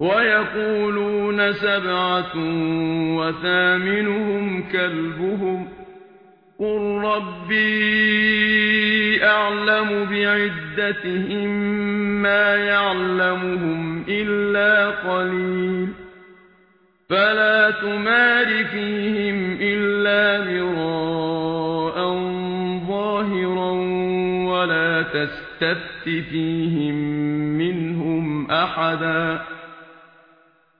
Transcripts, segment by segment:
وَيَقُولُونَ سَبْعَةٌ وَثَامِنُهُمْ كَلْبُهُمْ قُل رَّبِّي أَعْلَمُ بِعِدَّتِهِم مَّا يَعْلَمُهُمْ إِلَّا قَلِيلٌ فَلَا تُمَارِ فِيهِمْ إِلَّا مِرَاءً ظَاهِرًا وَلَا تَسْتَفْتِ فِيهِم مِّنْهُمْ أَحَدًا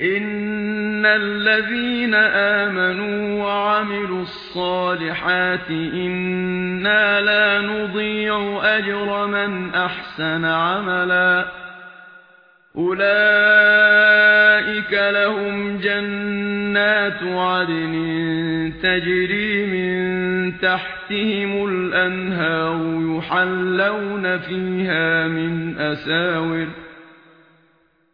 ان الذين امنوا وعملوا الصالحات إنا لا نضيع اجر من احسن عملا اولئك لهم جنات عدن تجري من تحتهم الانهار يحلون فيها من اساور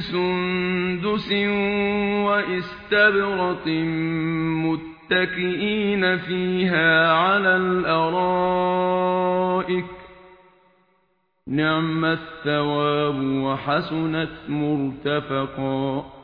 سندس وإستبرق متكئين فيها على الأرائك نعم الثواب وحسنت مرتفقا